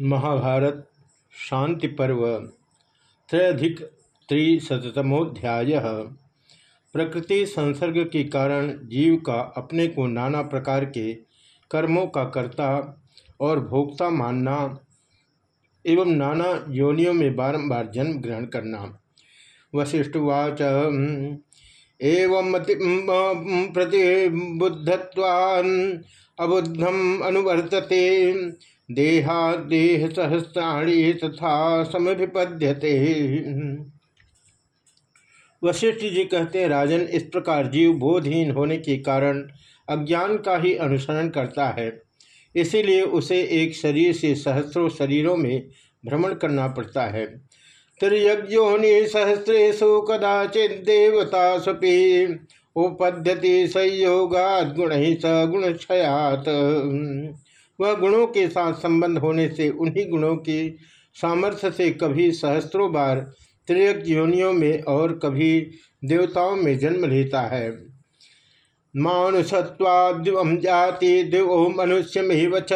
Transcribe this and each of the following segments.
महाभारत शांति पर्व त्रयधिक त्रिशतमोध्याय प्रकृति संसर्ग के कारण जीव का अपने को नाना प्रकार के कर्मों का कर्ता और भोक्ता मानना एवं नाना योनियों में बारंबार जन्म ग्रहण करना। वशिष्ठवाच एवं प्रतिबुद्धवान् अबुद्धम अनुवर्तते। देहा देह सहस्राणी तथा समभिपद्यते। वशिष्ठ जी कहते हैं, राजन, इस प्रकार जीव बोधहीन होने के कारण अज्ञान का ही अनुसरण करता है। इसीलिए उसे एक शरीर से सहस्रों शरीरों में भ्रमण करना पड़ता है। त्रियज्ञोनि सहस्रेशु कदाचित देवता स्वपी उपद्यति संयोगात गुण ही सगुण क्षयात वह गुणों के साथ संबंध होने से उन्हीं गुणों की सामर्थ्य से कभी सहस्त्रों बार त्रियक योनियों में और कभी देवताओं में जन्म लेता है। मानुषत्वाद्युम जाति दिवो मनुष्य वच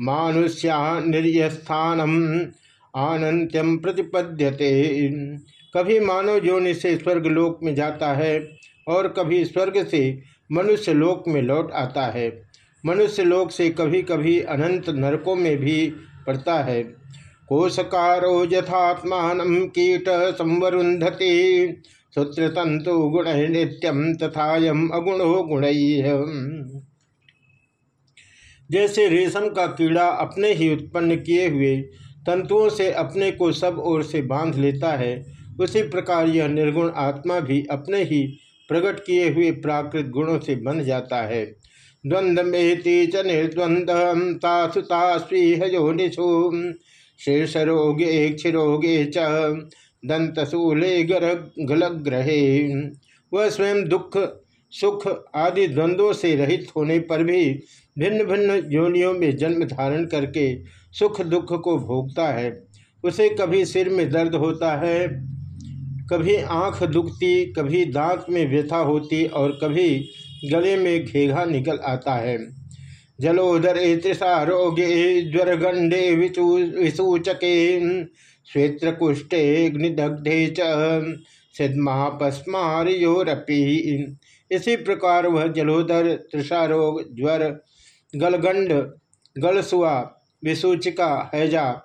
मानुष्या निर्यस्थानम आनंत्यम प्रतिपद्यते। कभी मानव योनि से स्वर्गलोक में जाता है और कभी स्वर्ग से मनुष्य लोक में लौट आता है। मनुष्य लोक से कभी कभी अनंत नरकों में भी पड़ता है। कोशकारो यथात्मान कीट संवरुंधति सूत्रतंतु गुण नित्यम तथायम अगुणो गुण। जैसे रेशम का कीड़ा अपने ही उत्पन्न किए हुए तंतुओं से अपने को सब ओर से बाँध लेता है, उसी प्रकार यह निर्गुण आत्मा भी अपने ही प्रकट किए हुए प्राकृत गुणों से बंध जाता है। द्वंद्वेति च निर्द्वंद तासुतास्वीहयोनिषु शीर्षरोगे, क्षिरोगे च दंतशूले गलग्रहे। वह स्वयं दुख, सुख आदि द्वंद्वों से रहित होने पर भी भिन्न भिन्न योनियों में जन्म धारण करके सुख दुख को भोगता है। उसे कभी सिर में दर्द होता है, कभी आँख दुखती, कभी दांत में व्यथा होती और कभी गले में घेघा निकल आता है। जलोदर तृषारोगे ज्वरगंडे विसूचके श्वेत्रकुष्ठे अग्निदग्धे चिदमापस्मारोरपी इसी प्रकार वह जलोदर तृषारोग ज्वर, गलगंड, गलसुआ, विसूचिका, हैजा,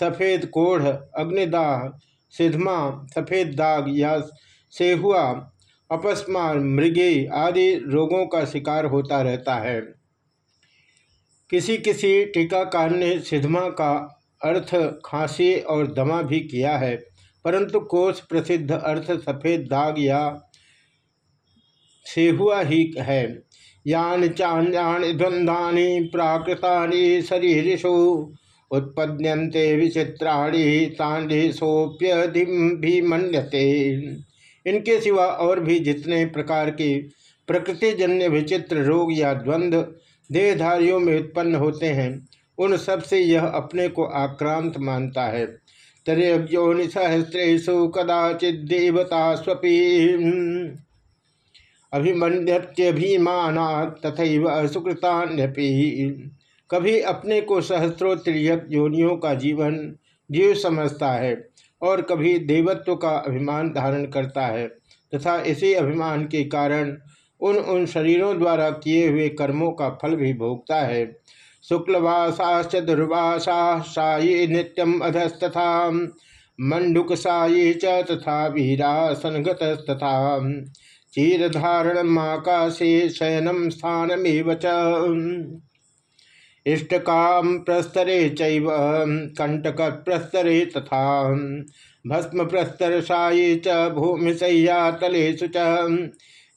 सफ़ेद कोढ़, अग्निदाह सिद्धमा सफ़ेद दाग या सेहुआ अपस्मार मृगे आदि रोगों का शिकार होता रहता है। किसी किसी टीकाकार ने सिद्धमा का अर्थ खांसी और दमा भी किया है, परंतु कोष प्रसिद्ध अर्थ सफ़ेद दाग या सेहुआ ही है। यान चान्यान द्वंद्वानि प्राकृता शरीरषु उत्पद्यन्ते विचित्राणी भी मन्यते। इनके सिवा और भी जितने प्रकार के प्रकृतिजन्य विचित्र रोग या द्वंद्व देहधारियों में उत्पन्न होते हैं, उन सबसे यह अपने को आक्रांत मानता है। तरेयोनि सहस्रेशु कदाचित देवता स्वपी तथा कभी अपने को सहस्त्रों त्रियक योनियों का जीवन जीव समझता है। और कभी देवत्व का अभिमान धारण करता है तथा इसी अभिमान के कारण उन उन शरीरों द्वारा किए हुए कर्मों का फल भी भोगता है। शुक्लवासाश्च दुर्वासा सायी नित्यम अधस्तथा मंडुक सायी च तथा चीरधारण आकाशे शयनम स्थानमेव इष्टकाम प्रस्तरे चैव कंटक प्रस्तरे तथा भस्म प्रस्तर साये च भूमिशय्या तलेषु च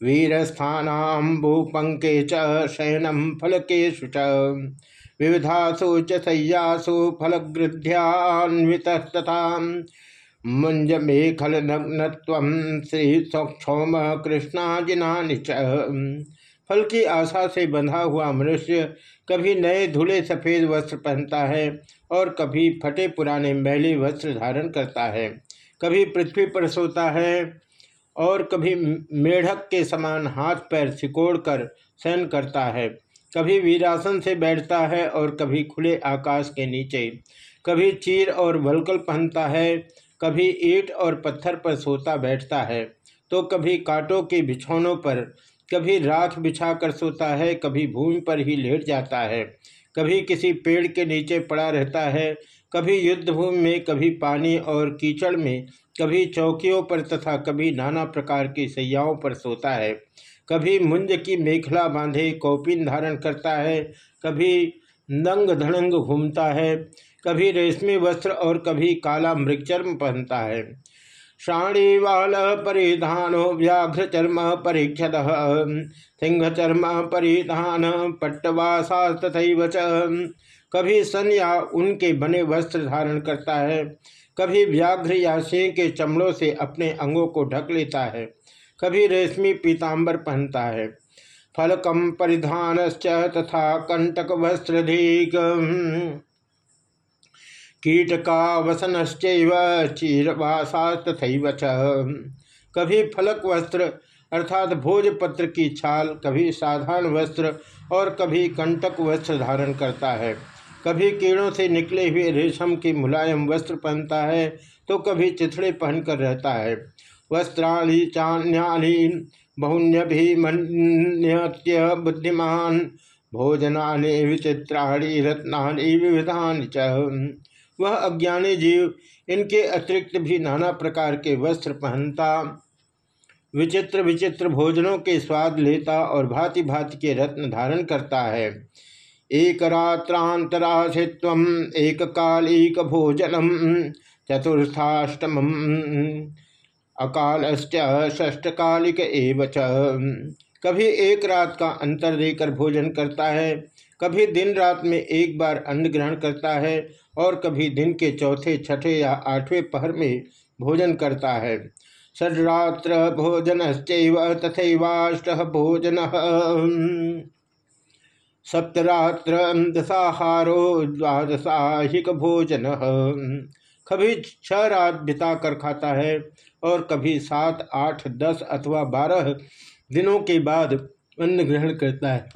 वीरस्थानाबूपंके च शयनम फलकेशु च विविधासु च शय्यासु मुंज मेखल नग्न श्री सौक्षौम कृष्णाजिनानि च फल की आशा से बंधा हुआ मनुष्य कभी नए धुले सफ़ेद वस्त्र पहनता है और कभी फटे पुराने मैले वस्त्र धारण करता है। कभी पृथ्वी पर सोता है और कभी मेढक के समान हाथ पैर सिकोड़ कर सहन करता है। कभी वीरासन से बैठता है और कभी खुले आकाश के नीचे। कभी चीर और वलकल पहनता है, कभी ईट और पत्थर पर सोता बैठता है। तो कभी कांटों के बिछौनों पर कभी राख बिछाकर सोता है, कभी भूमि पर ही लेट जाता है, कभी किसी पेड़ के नीचे पड़ा रहता है, कभी युद्ध भूमि में, कभी पानी और कीचड़ में, कभी चौकियों पर तथा कभी नाना प्रकार की सैयाओं पर सोता है, कभी मुंज की मेखला बांधे, कौपिन धारण करता है, कभी नंग धड़ंग घूमता है, कभी रेशमी वस्त्र और कभी काला मृगचर्म पहनता है। वाल परिधानो व्याघ्र चर्म परीक्षद सिंह चर्म परिधान पट्टवासा तथा कभी सन या उनके बने वस्त्र धारण करता है, कभी व्याघ्र या सिंह के चमड़ों से अपने अंगों को ढक लेता है, कभी रेशमी पीताम्बर पहनता है। फलकम परिधान तथा कंटक वस्त्रधिक कीटका वसनश्चैव चीरवासा तथा कभी फलक वस्त्र, अर्थात भोजपत्र की छाल, कभी साधारण वस्त्र और कभी कंटक वस्त्र धारण करता है। कभी कीड़ों से निकले हुए रेशम के मुलायम वस्त्र पहनता है तो कभी चिथड़े पहनकर रहता है। वस्त्राणी चान्यानि बहुन्यभिमन्यत्य बुद्धिमान, भोजनानि विचित्राणी, रत्नानि विविधानि च। वह अज्ञानी जीव, इनके अतिरिक्त भी नाना प्रकार के वस्त्र पहनता, विचित्र विचित्र भोजनों के स्वाद लेता और भांति भांति के रत्न धारण करता है। एक रात्रांतराशित्व एक कालिक भोजनम चतुर्थाष्टम अकालश्च षष्टकालिक एवं कभी एक रात का अंतर देकर भोजन करता है, कभी दिन रात में एक बार अन्न ग्रहण करता है और कभी दिन के चौथे, छठे या आठवें पहर में भोजन करता है। षड्रात्र भोजन तथैवाष्ट भोजन। सप्तरात्र दशाहारो द्वादशाहिक भोजन। कभी छह रात बिता कर खाता है और कभी सात, आठ, दस अथवा बारह दिनों के बाद अन्न ग्रहण करता है।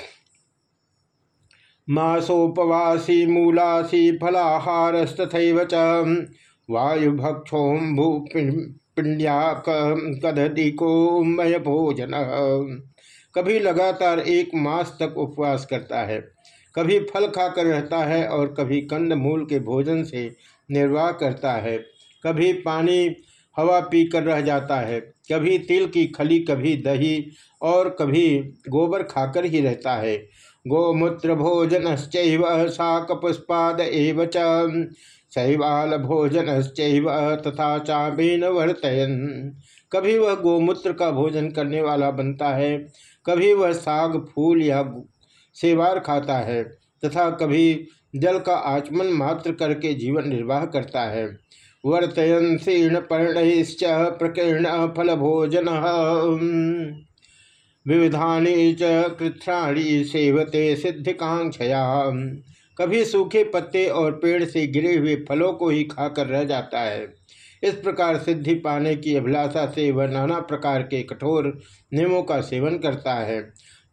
मासोपवासी मूलासी फलाहारस्तथैव च। वायुभक्षोम भूपिंड्या कदति को मय भोजन कभी लगातार एक मास तक उपवास करता है। कभी फल खाकर रहता है और कभी कंद मूल के भोजन से निर्वाह करता है। कभी पानी, हवा पी कर रह जाता है। कभी तिल की खली, कभी दही और कभी गोबर खाकर ही रहता है। गोमूत्र भोजन शाक पुष्पाद एव शैवाल भोजन तथा चाबीन वर्तयन। कभी वह गोमूत्र का भोजन करने वाला बनता है, कभी वह साग, फूल या सेवार खाता है, तथा कभी जल का आचमन मात्र करके जीवन निर्वाह करता है। वर्तयन शीर्ण पर्णश्च, प्रकीर्ण फल भोजन विविधानी च कृथ्राणी सेवते सिद्धिकांक्षया। कभी सूखे पत्ते और पेड़ से गिरे हुए फलों को ही खाकर रह जाता है। इस प्रकार सिद्धि पाने की अभिलाषा से वह नाना प्रकार के कठोर नियमों का सेवन करता है।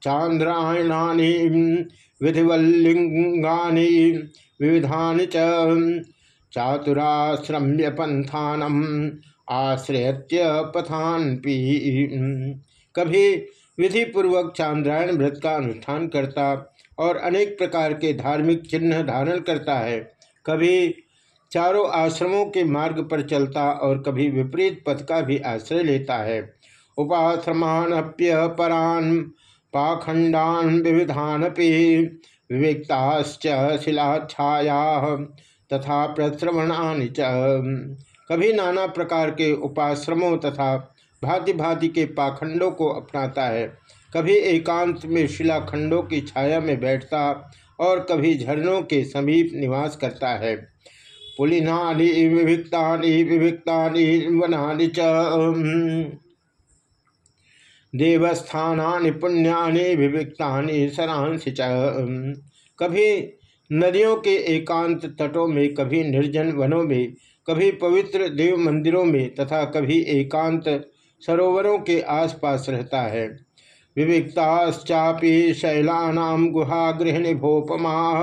चांद्रायणानी, विधिवल्लिंगानी, विविधानि च चातुराश्रम्य पंथानम आश्रयत्य पथान पी कभी विधि पूर्वक चांद्रायण व्रत का अनुष्ठान करता और अनेक प्रकार के धार्मिक चिन्ह धारण करता है। कभी चारों आश्रमों के मार्ग पर चलता और कभी विपरीत पथ का भी आश्रय लेता है। उपाश्रमानप्य परान पाखंडान विविधानपि, विविक्ताश्च शिलाछाया तथा प्रश्रवणानि कभी नाना प्रकार के उपाश्रमों तथा भांति भांति के पाखंडों को अपनाता है। कभी एकांत में शिलाखंडों की छाया में बैठता और कभी झरनों के समीप निवास करता है। पुलिनानि विभिक्तानि विभिक्तानि वनानि च देवस्थानानि, पुण्यानि, विविक्तानि, सरांसि च कभी नदियों के एकांत तटों में, कभी निर्जन वनों में, कभी पवित्र देव मंदिरों में तथा कभी एकांत सरोवरों के आसपास रहता है। विविक्ताश्चापि शैलानां गुहागृहिणी भोपमा।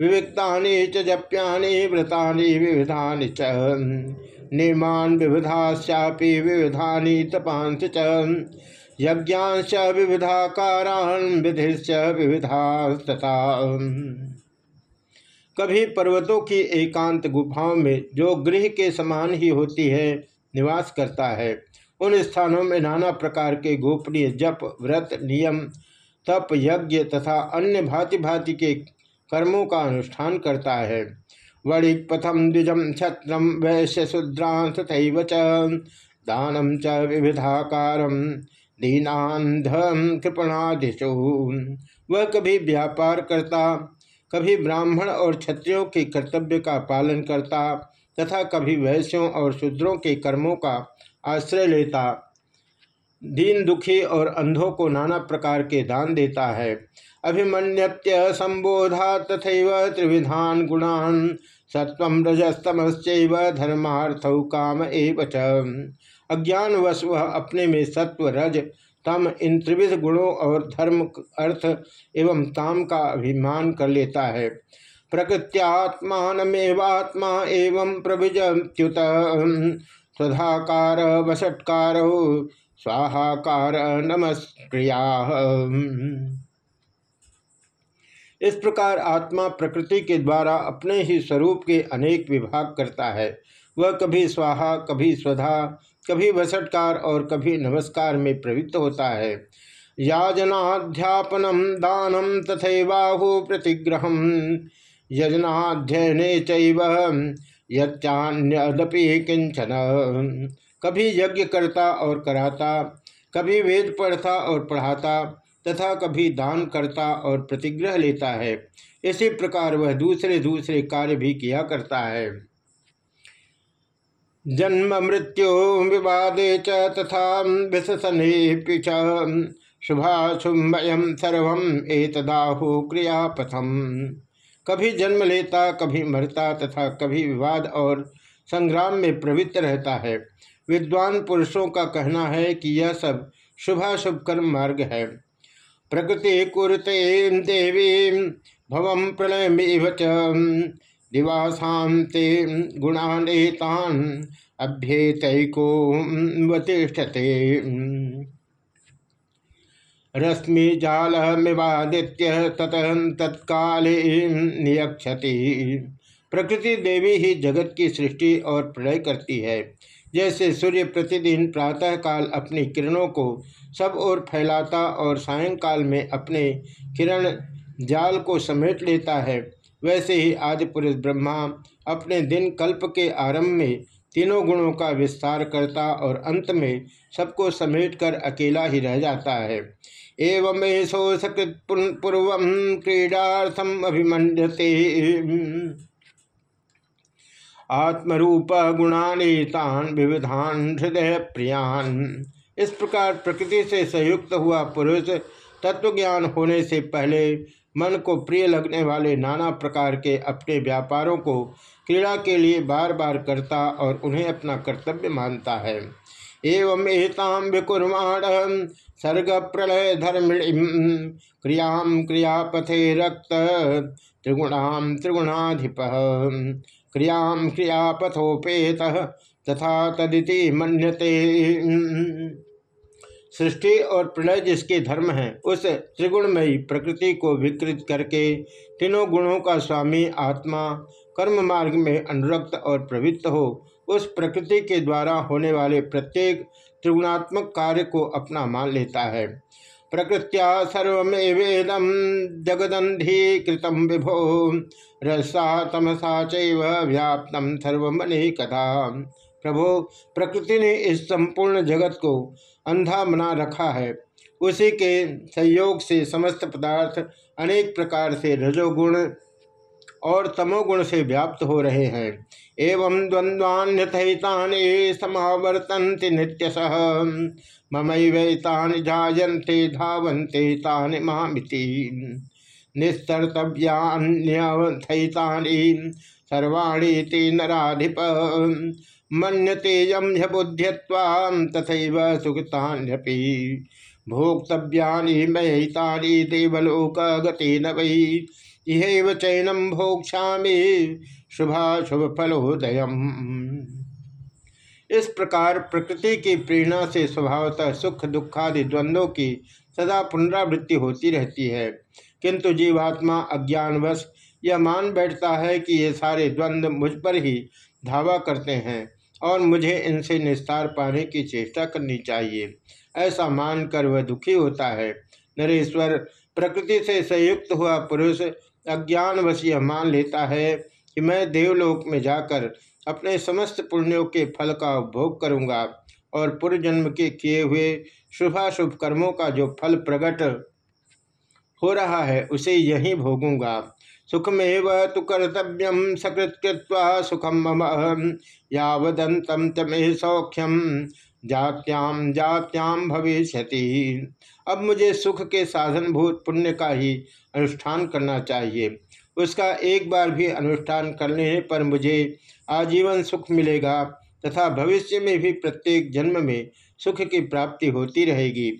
विविक्तानि च जप्यानि व्रतानि विविधानि च। निर्माण विविधाश्चापि विविधानि तपांस च। यज्ञांश विविधाकारान्, विधिश्च विविधास्तथा। कभी पर्वतों की एकांत गुफाओं में जो गृह के समान ही होती है, निवास करता है। उन स्थानों में नाना प्रकार के गोपनीय जप, व्रत, नियम, तप, यज्ञ तथा अन्य भांति भांति के कर्मों का अनुष्ठान करता है। वणिक पथम द्विजम छत्रम वैश्य शुद्रांत च दानम च विविधाकार दीनांधम कृपणादिशु वह कभी व्यापार करता, कभी ब्राह्मण और क्षत्रियों के कर्तव्य का पालन करता, तथा कभी वैश्यों और शूद्रों के कर्मों का आश्रय लेता। दीन दुखी और अंधों को नाना प्रकार के दान देता है। अभिमन्यत्य संबोधा तथा त्रिविधान गुणान सत्व रजस्तमश्चैव धर्मार्थ काम एव अज्ञान वश वह अपने में सत्व रज, तम इन त्रिविध गुणों और धर्म, अर्थ एवं ताम का अभिमान कर लेता है। प्रकृत्यात्मात्मा एवं प्रभिजुत स्वधाकार वसटकार स्वाहाकार नमस्क्रिया। इस प्रकार आत्मा प्रकृति के द्वारा अपने ही स्वरूप के अनेक विभाग करता है। वह कभी स्वाहा, कभी स्वधा, कभी वसटकार और कभी नमस्कार में प्रवृत्त होता है। याजनाध्यापनम, दानम तथैवाहु प्रतिग्रह यजनाध्ययन चान्यदपि किंचन कभी यज्ञ करता और कराता, कभी वेद पढ़ता और पढ़ाता, तथा कभी दान करता और प्रतिग्रह लेता है। इसी प्रकार वह दूसरे दूसरे कार्य भी किया करता है। जन्म मृत्यु विवादे च तथा विशसने शुभाशुभयम सर्वम एतदाहु क्रियापथम। कभी जन्म लेता, कभी मरता तथा कभी विवाद और संग्राम में प्रवृत्त रहता है। विद्वान पुरुषों का कहना है कि यह सब शुभाशुभ कर्म मार्ग है। प्रकृति कुरते देवी भव प्रलय दिवासाते गुणानेतान अभ्येतको वतिष्ठते। रश्मि जाल मिवादित्य ततः तत्काले नियक्षति। प्रकृति देवी ही जगत की सृष्टि और प्रलय करती है। जैसे सूर्य प्रतिदिन प्रातः काल अपनी किरणों को सब ओर फैलाता और सायंकाल में अपने किरण जाल को समेट लेता है, वैसे ही आदि पुरुष ब्रह्मा अपने दिन कल्प के आरंभ में तीनों गुणों का विस्तार करता और अंत में सबको समेटकर अकेला ही रह जाता है। एवं पूर्व क्रीडार्थम अभिमन्यते। आत्मरूप गुणानेतान विविधान हृदय प्रियान। इस प्रकार प्रकृति से संयुक्त हुआ पुरुष तत्वज्ञान होने से पहले मन को प्रिय लगने वाले नाना प्रकार के अपने व्यापारों को क्रीड़ा के लिए बार बार करता और उन्हें अपना कर्तव्य मानता है। एवं एताम विकुर्माण सर्ग प्रलय धर्मिणी, क्रिया क्रियापथे रक्त त्रिगुणाम त्रिगुणाधिप। क्रिया क्रियापथोपेत तथा तदिति मन्यते। सृष्टि और प्रलय जिसके धर्म है, उस त्रिगुणमयी प्रकृति को विकृत करके, तीनों गुणों का स्वामी आत्मा कर्म मार्ग में अनुरक्त और प्रवृत्त हो, उस प्रकृति के द्वारा होने वाले प्रत्येक त्रिगुणात्मक कार्य को अपना मान लेता है। प्रकृत्या सर्वेदम जगदंधीकृतम विभो रसा तमसा चव्याप्तम सर्वमनि कथा प्रभो, प्रकृति ने इस संपूर्ण जगत को अंधा बना रखा है। उसी के संयोग से समस्त पदार्थ अनेक प्रकार से रजोगुण और तमोगुण से व्याप्त हो रहे हैं। एवं द्वंद्वान्यथतानि समावर्तन्ति नित्यश। ममैवैतानि जायन्ते, धावन्ते तानि मामिति। निस्तर्तव्यान्यथैतानि सर्वाणी ते नराधिप। मन्यते यम ह्यबुद्ध्यवाम तथा सुखतान्यपि भोक्तव्यानि मयितानि देवलोक गति न वही यह चैनम भोक्षा शुभा शुभ फलोदय इस प्रकार प्रकृति की प्रेरणा से स्वभावतः सुख, दुखादि द्वंद्वों की सदा पुनरावृत्ति होती रहती है। किंतु जीवात्मा अज्ञानवश यह मान बैठता है कि ये सारे द्वंद्व मुझ पर ही धावा करते हैं और मुझे इनसे निस्तार पाने की चेष्टा करनी चाहिए। ऐसा मानकर वह दुखी होता है। नरेश्वर, प्रकृति से संयुक्त हुआ पुरुष अज्ञानवश यह मान लेता है कि मैं देवलोक में जाकर अपने समस्त पुण्यों के फल का उपभोग करूँगा और पूर्व जन्म के किए हुए शुभाशुभ कर्मों का जो फल प्रकट हो रहा है, उसे यही भोगूँगा। सुखमेव तु कर्तव्यम सकृत्वा सुखम मम यावदंतम तमे सौख्यम जात्याम जात्याम भविष्य अब मुझे सुख के साधनभूत पुण्य का ही अनुष्ठान करना चाहिए। उसका एक बार भी अनुष्ठान करने पर मुझे आजीवन सुख मिलेगा तथा भविष्य में भी प्रत्येक जन्म में सुख की प्राप्ति होती रहेगी।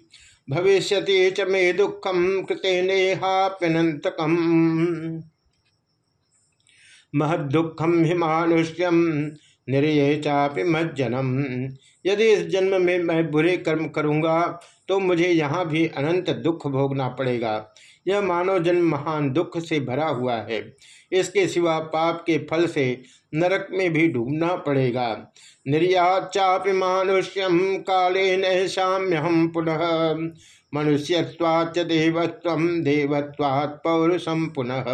भविष्य च मे दुखम कृते नेहाप्यनंतकम महदुखम हिमानुष्यम निर्य चापि मज्जनम। यदि इस जन्म में मैं बुरे कर्म करूँगा तो मुझे यहाँ भी अनंत दुख भोगना पड़ेगा। यह मानव जन्म महान दुख से भरा हुआ है। इसके सिवा पाप के फल से नरक में भी डूबना पड़ेगा। निर्याचापि मानुष्यम काले न हम पुनः। मनुष्यवाच देवत्व देवत्वात् पौरुषम पुनः।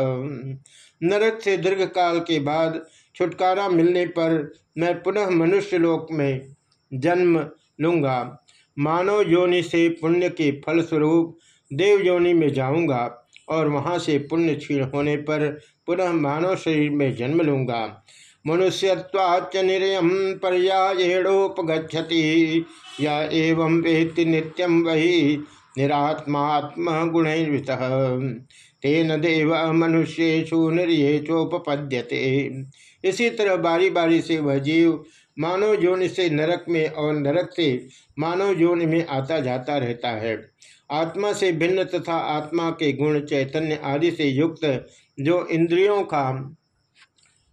नरक से दीर्घ काल के बाद छुटकारा मिलने पर मैं पुनः मनुष्य लोक में जन्म लूँगा। मानव योनि से पुण्य के फलस्वरूप देव योनि में जाऊँगा और वहाँ से पुण्य क्षीण होने पर पुनः मानव शरीर में जन्म लूँगा। मनुष्यवाच निर्यम पर्यायोपगछति या एवं वेत्ति नित्यम वही निरात्मात्म गुण तेन देव मनुष्येशु निर्येचोपद्यते इसी तरह बारी बारी से वह जीव मानव जोनि से नरक में और नरक से मानव जोनि में आता जाता रहता है। आत्मा से भिन्न तथा आत्मा के गुण चैतन्य आदि से युक्त जो इंद्रियों का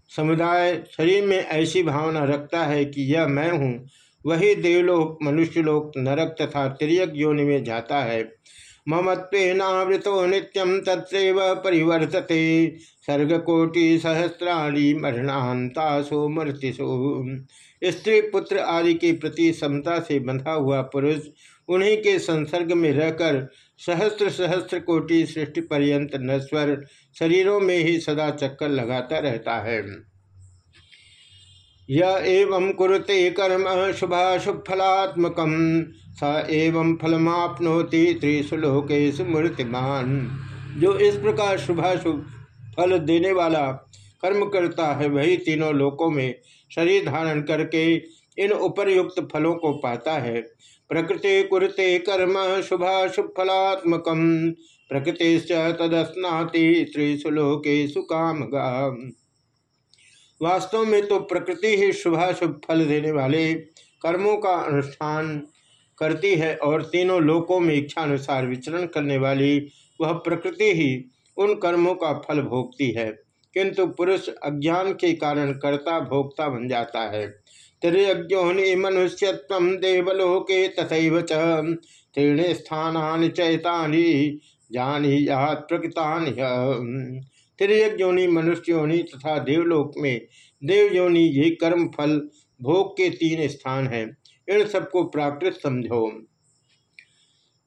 समुदाय शरीर में ऐसी भावना रखता है कि यह मैं हूँ, वही देवलोक, मनुष्यलोक, नरक तथा तिरक योनि में जाता है। ममत्वेनावृतो नित्यम तत्रैव परिवर्तते। सर्गकोटि सहस्राणी मरणांतासो मृतिशो स्त्री, पुत्र आदि के प्रति समता से बंधा हुआ पुरुष उन्हीं के संसर्ग में रहकर सहस्त्र सहस्त्र कोटि सृष्टि पर्यंत नश्वर शरीरों में ही सदा चक्कर लगाता रहता है। यह एवं कुरुते कर्म शुभाशुभ फलात्मक स एवं फलमापनोति त्रिशुलोकेश मूर्तिमान। जो इस प्रकार शुभाशुभ फल देने वाला कर्म करता है, वही तीनों लोकों में शरीर धारण करके इन उपरयुक्त फलों को पाता है। प्रकृति कुरते कर्म शुभाशुभ फलात्मक प्रकृति तदस्नाति त्रिशुलोकेशु काम वास्तव में तो प्रकृति ही शुभाशुभ फल देने वाले कर्मों का अनुष्ठान करती है और तीनों लोकों में इच्छा अनुसार विचरण करने वाली वह प्रकृति ही उन कर्मों का फल भोगती है। किंतु पुरुष अज्ञान के कारण कर्ता भोक्ता बन जाता है। त्रियज्ञोनि मनुष्यत्व देवलोके तथैव तीर्ण स्थानी चैतानि जानी यात प्रकृतानि त्रियज्ञोनि मनुष्योनि तथा देवलोक में देवयोनि ये कर्म फल भोग के तीन स्थान हैं। इन सबको प्राकृत समझो।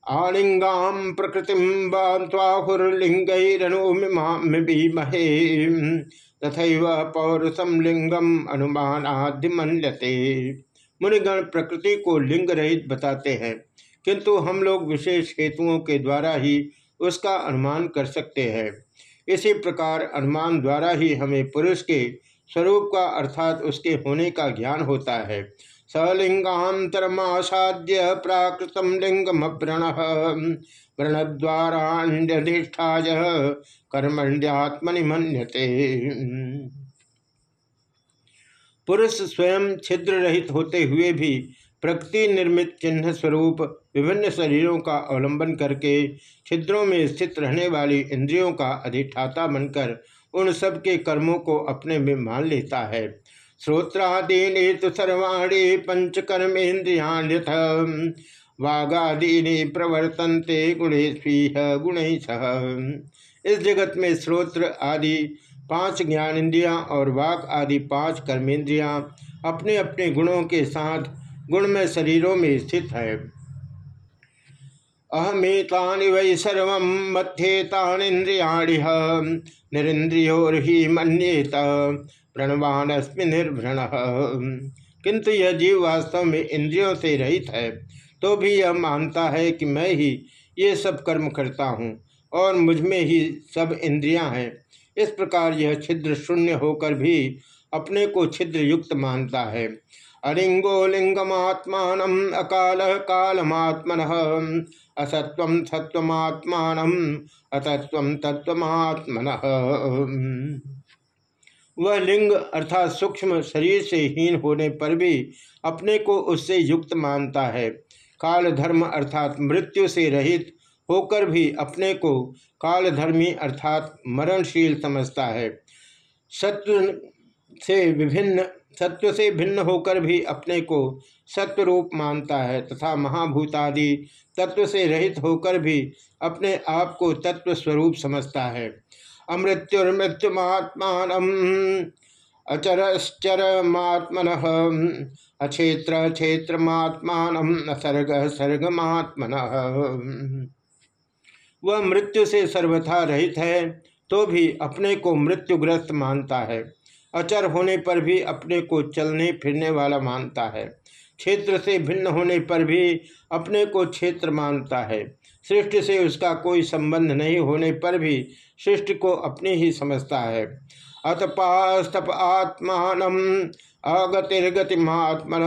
आलिंगाम प्रकृति बाहुर्लिंगैरनुमिमहे तथा पौरुषम लिंगम अनुमान आदि मनते मुनिगण प्रकृति को लिंग रहित बताते हैं, किंतु हम लोग विशेष हेतुओं के द्वारा ही उसका अनुमान कर सकते हैं। इसी प्रकार अनुमान द्वारा ही हमें पुरुष के स्वरूप का अर्थात उसके होने का ज्ञान होता है। सलिंगातरमासाद्य प्राकृतम लिंगमव्रण व्रणद्वाराधिष्ठाय कर्मण्यात्मनि मन्यते पुरुष स्वयं छिद्र रहित होते हुए भी प्रकृति निर्मित चिन्ह स्वरूप विभिन्न शरीरों का अवलंबन करके छिद्रों में स्थित रहने वाली इंद्रियों का अधिष्ठाता बनकर उन सब के कर्मों को अपने में मान लेता है। श्रोत्रादीनि तो सर्वाणी पंचकर्मेन्द्रियाथ वागादीनि प्रवर्तनते गुणेश गुण इस जगत में श्रोत्र आदि पाँच ज्ञानेन्द्रियाँ और वाक आदि पाँच कर्मेंद्रियाँ अपने अपने गुणों के साथ गुणमय शरीरों में स्थित है। अहमेता वै सर्व मध्येतानिंद्रियाणि निरिंद्रियोर्हि मन्येत प्रणवान अस्मि निर्भृण किंतु यह जीव वास्तव में इंद्रियों से रहित है तो भी यह मानता है कि मैं ही ये सब कर्म करता हूँ और मुझमें ही सब इंद्रियाँ हैं। इस प्रकार यह छिद्र शून्य होकर भी अपने को छिद्र युक्त मानता है। अलिंगो लिंगमात्मान अकाल कालमात्मन असत्व सत्वत्मान अतत्व तत्वत्मन वह लिंग अर्थात सूक्ष्म शरीर से हीन होने पर भी अपने को उससे युक्त मानता है। काल धर्म अर्थात मृत्यु से रहित होकर भी अपने को कालधर्मी अर्थात मरणशील समझता है। सत्व से विभिन्न सत्व से भिन्न होकर भी अपने को सत्व रूप मानता है तथा महाभूतादि तत्व से रहित होकर भी अपने आप को तत्व स्वरूप समझता है। अमृत्युर्मृत्युमात्मान अचरश्चरमात्मन अक्षेत्र क्षेत्रमात्मान असर्ग सर्गमात्मन। वह मृत्यु से सर्वथा रहित है तो भी अपने को मृत्युग्रस्त मानता है। अचर होने पर भी अपने को चलने फिरने वाला मानता है। क्षेत्र से भिन्न होने पर भी अपने को क्षेत्र मानता है। सृष्टि से उसका कोई संबंध नहीं होने पर भी सृष्टि को अपने ही समझता है। अतपास्तप आत्मान अगतिर्गतिमात्मन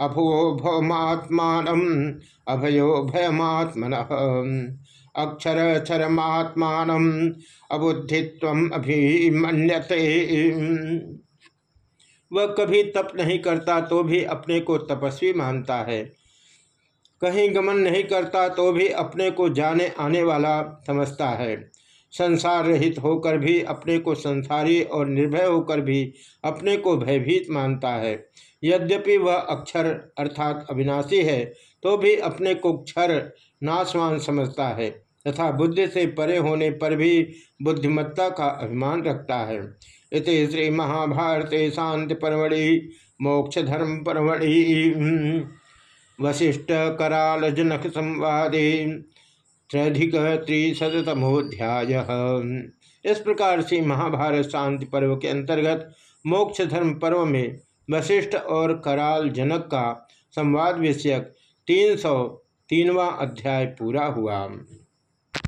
अभो भवमात्मान अभयो भयमात्मन अक्षर क्षरमात्मान अबुद्धित्व अभिमन्यते। वह कभी तप नहीं करता तो भी अपने को तपस्वी मानता है। कहीं गमन नहीं करता तो भी अपने को जाने आने वाला समझता है। संसार रहित होकर भी अपने को संसारी और निर्भय होकर भी अपने को भयभीत मानता है। यद्यपि वह अक्षर अर्थात अविनाशी है तो भी अपने को क्षर नाशवान समझता है, तथा बुद्धि से परे होने पर भी बुद्धिमत्ता का अभिमान रखता है। इस श्री महाभारत शांति परमढ़ि, मोक्ष धर्म परमढ़ि। वशिष्ठ कराल जनक संवादे त्रधिक त्रिशतमोध्याय इस प्रकार से महाभारत शांति पर्व के अंतर्गत मोक्ष धर्म पर्व में वशिष्ठ और कराल जनक का संवाद विषयक तीन सौ तीनवा अध्याय पूरा हुआ।